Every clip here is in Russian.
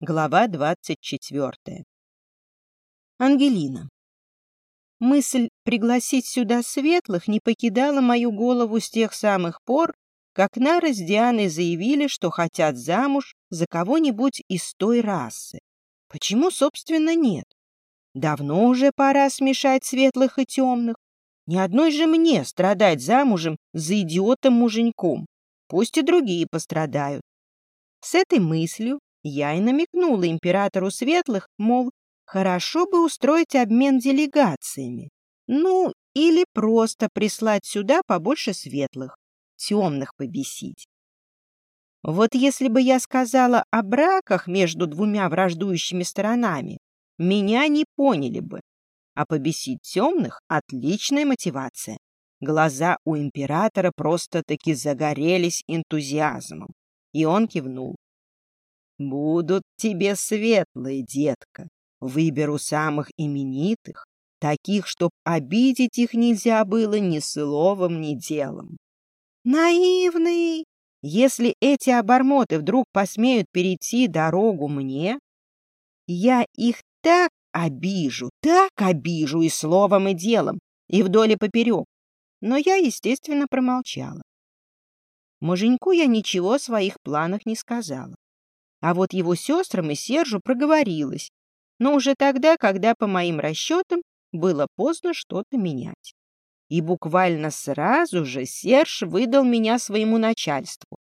Глава 24. Ангелина. Мысль пригласить сюда светлых не покидала мою голову с тех самых пор, как Нара с Дианой заявили, что хотят замуж за кого-нибудь из той расы. Почему, собственно, нет? Давно уже пора смешать светлых и темных. Ни одной же мне страдать замужем за идиотом-муженьком. Пусть и другие пострадают. С этой мыслью я и намекнула императору светлых, мол, хорошо бы устроить обмен делегациями. Ну, или просто прислать сюда побольше светлых, темных побесить. Вот если бы я сказала о браках между двумя враждующими сторонами, меня не поняли бы. А побесить темных — отличная мотивация. Глаза у императора просто-таки загорелись энтузиазмом. И он кивнул. Будут тебе светлые, детка. Выберу самых именитых, таких, чтоб обидеть их нельзя было ни словом, ни делом. Наивный! Если эти обормоты вдруг посмеют перейти дорогу мне, я их так обижу, так обижу и словом, и делом, и вдоль и поперек. Но я, естественно, промолчала. Муженьку я ничего о своих планах не сказала. А вот его сестрам и Сержу проговорилась, но уже тогда, когда, по моим расчетам, было поздно что-то менять. И буквально сразу же Серж выдал меня своему начальству.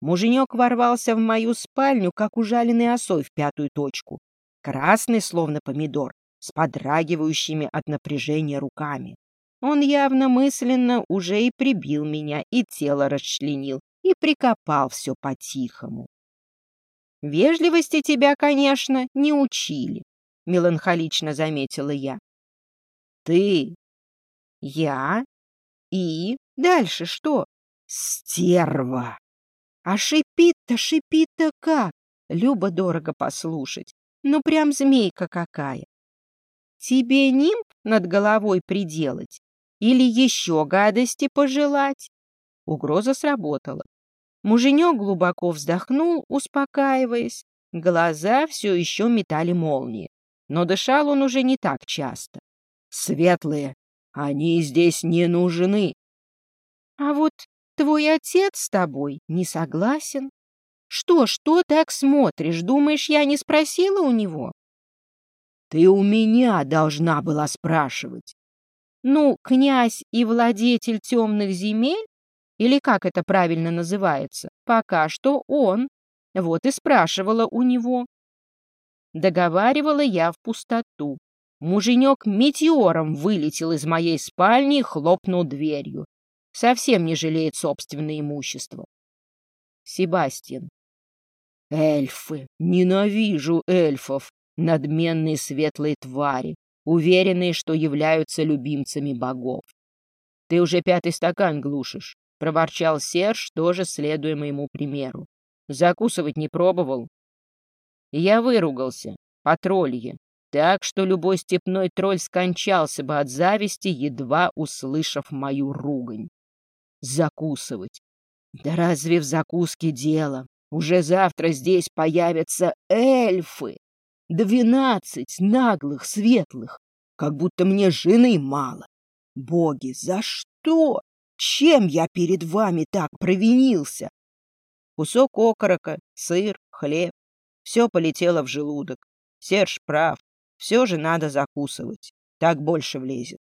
Муженек ворвался в мою спальню, как ужаленный осой в пятую точку, красный, словно помидор, с подрагивающими от напряжения руками. Он явно мысленно уже и прибил меня, и тело расчленил, и прикопал все по-тихому. Вежливости тебя, конечно, не учили, — меланхолично заметила я. Ты, я и дальше что? Стерва! А шипит-то, шипит-то как? Любо дорого послушать. Ну, прям змейка какая. Тебе нимб над головой приделать? Или еще гадости пожелать? Угроза сработала. Муженек глубоко вздохнул, успокаиваясь. Глаза все еще метали молнии, но дышал он уже не так часто. «Светлые, они здесь не нужны». «А вот твой отец с тобой не согласен. Что, что так смотришь? Думаешь, я не спросила у него?» «Ты у меня должна была спрашивать». «Ну, князь и владетель темных земель или как это правильно называется, пока что он. Вот и спрашивала у него. Договаривала я в пустоту. Муженек метеором вылетел из моей спальни и хлопнул дверью. Совсем не жалеет собственное имущество. Себастьян. Эльфы. Ненавижу эльфов. Надменные светлые твари, уверенные, что являются любимцами богов. Ты уже пятый стакан глушишь проворчал Серж, тоже следуя моему примеру. Закусывать не пробовал. Я выругался, по троллье, так что любой степной тролль скончался бы от зависти, едва услышав мою ругань. Закусывать. Да разве в закуске дело? Уже завтра здесь появятся эльфы. Двенадцать наглых, светлых, как будто мне жены мало. Боги, за что? Чем я перед вами так провинился? Кусок окорока, сыр, хлеб. Все полетело в желудок. Серж прав. Все же надо закусывать. Так больше влезет.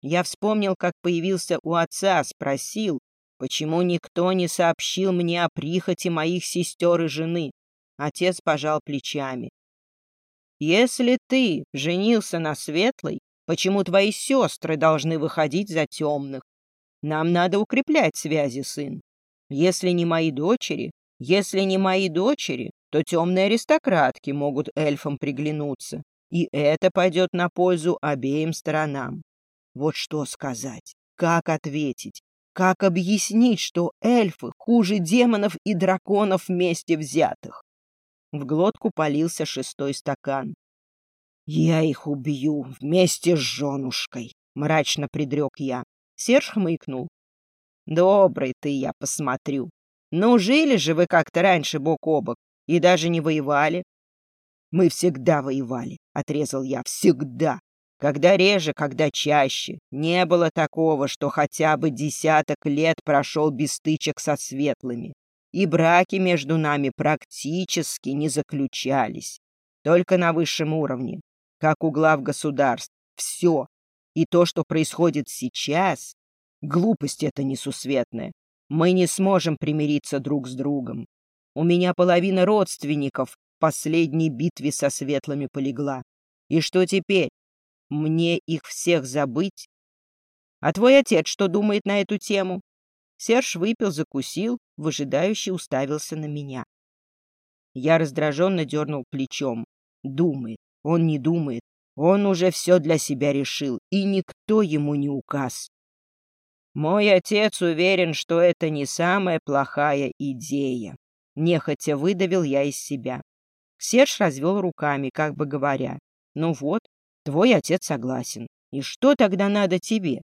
Я вспомнил, как появился у отца, спросил, почему никто не сообщил мне о прихоти моих сестер и жены. Отец пожал плечами. Если ты женился на светлой, почему твои сестры должны выходить за темных? Нам надо укреплять связи, сын. Если не мои дочери, если не мои дочери, то темные аристократки могут эльфам приглянуться, и это пойдет на пользу обеим сторонам. Вот что сказать, как ответить, как объяснить, что эльфы хуже демонов и драконов вместе взятых? В глотку полился шестой стакан. «Я их убью вместе с женушкой», — мрачно предрек я. Серж хмыкнул. «Добрый ты, я посмотрю. Ну, жили же вы как-то раньше бок о бок. и даже не воевали. Мы всегда воевали, отрезал я, всегда. Когда реже, когда чаще. Не было такого, что хотя бы десяток лет прошел без стычек со светлыми. И браки между нами практически не заключались. Только на высшем уровне, как у глав государств. Все. И то, что происходит сейчас, глупость это несусветная. Мы не сможем примириться друг с другом. У меня половина родственников в последней битве со светлыми полегла. И что теперь? Мне их всех забыть? А твой отец что думает на эту тему? Серж выпил, закусил, выжидающе уставился на меня. Я раздраженно дернул плечом. Думает. Он не думает. Он уже все для себя решил, и никто ему не указ. Мой отец уверен, что это не самая плохая идея. Нехотя выдавил я из себя. Серж развел руками, как бы говоря. Ну вот, Твой отец согласен. И что тогда надо тебе?